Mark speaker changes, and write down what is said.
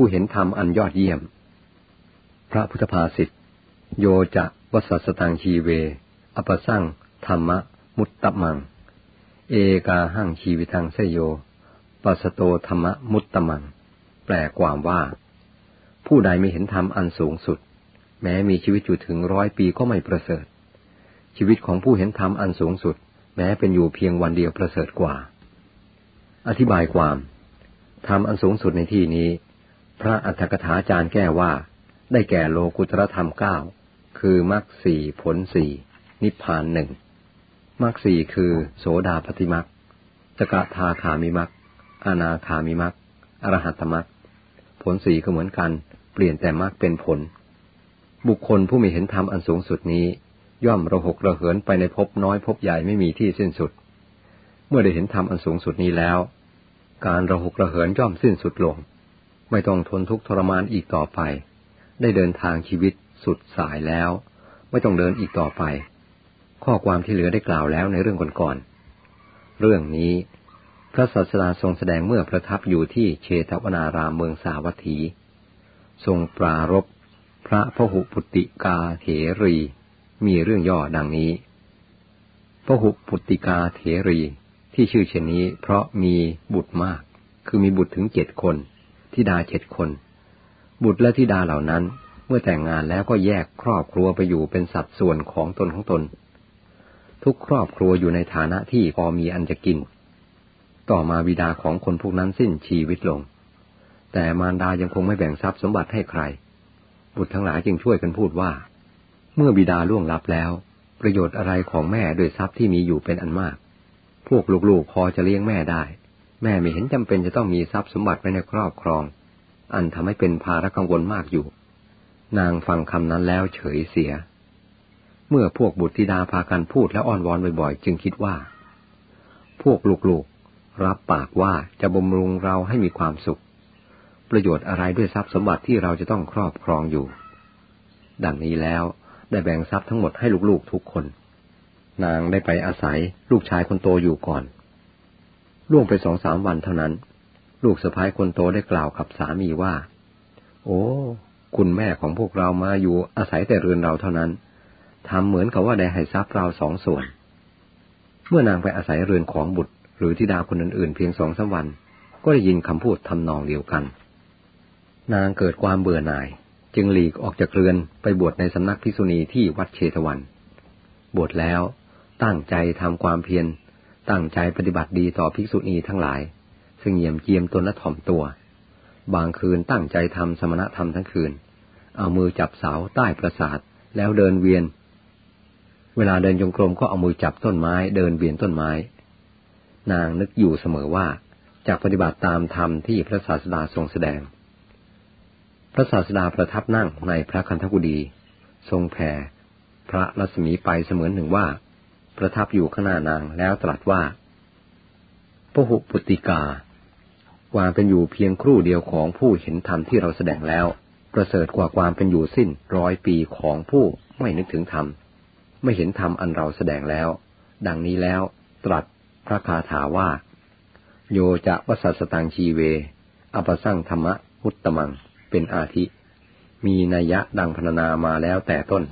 Speaker 1: ผู้เห็นธรรมอันยอดเยี่ยม พระพุทธภาษิตโยจะวัสสตังชีเว อปสั่งธรรมะ มุตตะมัง เอกาหังชีวิตังเสโยปัสโตธรรมะมุตตะมัง แปลความว่า ผู้ใดไม่เห็นธรรมอันสูงสุด แม้มีชีวิตอยู่ถึงร้อยปีก็ไม่ประเสริฐ ชีวิตของผู้เห็นธรรมอันสูงสุด แม้เป็นอยู่เพียงวันเดียวประเสริฐกว่า อธิบายความธรรมอันสูงสุดในที่นี้ พระอัฏฐกถาจารย์แก้ว่า ได้แก่โลกุตรธรรมเก้าคือมรรคสี่ผลสี่นิพพานหนึ่งมรรคสี่คือโสดาปฏิมรรคสกทาคามิมรรคอนาคามิมรรคอรหัตมรรคผลสี่ก็เหมือนกัน เปลี่ยนแต่มรรคเป็นผล บุคคลผู้มีเห็นธรรมอันสูงสุดนี้ ย่อมระหกระเหินไปในภพน้อยภพใหญ่ไม่มีที่สิ้นสุด เมื่อได้เห็นธรรมอันสูงสุดนี้แล้ว การระหกระเหินย่อมสิ้นสุดลง ไม่ต้องทนทุกข์ทรมานอีกต่อไป ได้เดินทางชีวิตสุดสายแล้ว ไม่ต้องเดินอีกต่อไป ข้อความที่เหลือได้กล่าวแล้วในเรื่องก่อนๆเรื่องนี้ พระศาสดาทรงแสดงเมื่อประทับอยู่ที่เชตวนารามเมืองสาวัตถี ทรงปรารบพระพหุปุติกาเถรี มีเรื่องย่อดังนี้พหุปุติกาเถรีที่ชื่อเช่นนี้เพราะมีบุตรมาก คือมีบุตรถึงเจ็ดคน ทิดาเจ็ดคน บุตรและทิดาเหล่านั้น เมื่อแต่งงานแล้วก็แยกครอบครัวไปอยู่เป็นสัดส่วนของตนของตน ทุกครอบครัวอยู่ในฐานะที่พอมีอันจะกิน ต่อมาบิดาของคนพวกนั้นสิ้นชีวิตลง แต่มารดายังคงไม่แบ่งทรัพย์สมบัติให้ใคร บุตรทั้งหลายจึงช่วยกันพูดว่า เมื่อบิดาล่วงลับแล้ว ประโยชน์อะไรของแม่โดยทรัพย์ที่มีอยู่เป็นอันมาก พวกลูกๆพอจะเลี้ยงแม่ได้ แม่ไม่เห็นจำเป็นจะต้องมีทรัพย์สมบัติไว้ในครอบครอง อันทำให้เป็นภาระกังวลมากอยู่ นางฟังคำนั้นแล้วเฉยเสีย เมื่อพวกบุตรธิดาพากันพูดและอ้อนวอนบ่อยๆ จึงคิดว่า พวกลูกๆ รับปากว่าจะบำรุงเราให้มีความสุข ประโยชน์อะไรด้วยทรัพย์สมบัติที่เราจะต้องครอบครองอยู่ ดังนี้แล้วได้แบ่งทรัพย์ทั้งหมดให้ลูกๆทุกคน นางได้ไปอาศัยลูกชายคนโตอยู่ก่อน ล่วงไปสองสามวันเท่านั้น ลูกสะพ้ายคนโตได้กล่าวกับสามีว่า โอ้ คุณแม่ของพวกเรามาอยู่อาศัยแต่เรือนเราเท่านั้นทำเหมือนกับว่าได้ให้ทรัพย์เราสองส่วน เมื่อนางไปอาศัยเรือนของบุตร หรือธิดาคนอื่นๆเพียงสองสาวัน ก็ได้ยินคำพูดทำนองเดียวกัน นางเกิดความเบื่อหน่าย จึงหลีกออกจากเรือนไปบวชในสำนักภิษุณีที่วัดเชตวัน บวชแล้วตั้งใจทำความเพียร ตั้งใจปฏิบัติดีต่อภิกษุณีทั้งหลาย ซึ่งเยี่ยมเกียมตนและถ่อมตัว บางคืนตั้งใจทำสมณธรรมทั้งคืน เอามือจับเสาใต้ประสาทแล้วเดินเวียน เวลาเดินจงกรมก็เอามือจับต้นไม้ เดินเวียนต้นไม้ นางนึกอยู่เสมอว่าจากปฏิบัติตามธรรมที่พระศาสดาทรงแสดง พระศาสดาประทับนั่งในพระคันธกุฎีทรงแผ่พระรัศมีไปเสมือนหนึ่งว่า ประทับอยู่ข้างหน้านางแล้วตรัสว่าพหุปุติกา ความเป็นอยู่เพียงครู่เดียวของผู้เห็นธรรมที่เราแสดงแล้ว ประเสริฐกว่าความเป็นอยู่สิ้นร้อยปีของผู้ไม่นึกถึงธรรม ไม่เห็นธรรมอันเราแสดงแล้ว ดังนี้แล้วตรัสพระคาถาว่า โยจะวสัสตังชีเว อปสั่งธรรมะมุตตมัง เป็นอาทิ มีนัยยะดังพรรณนามาแล้วแต่ต้น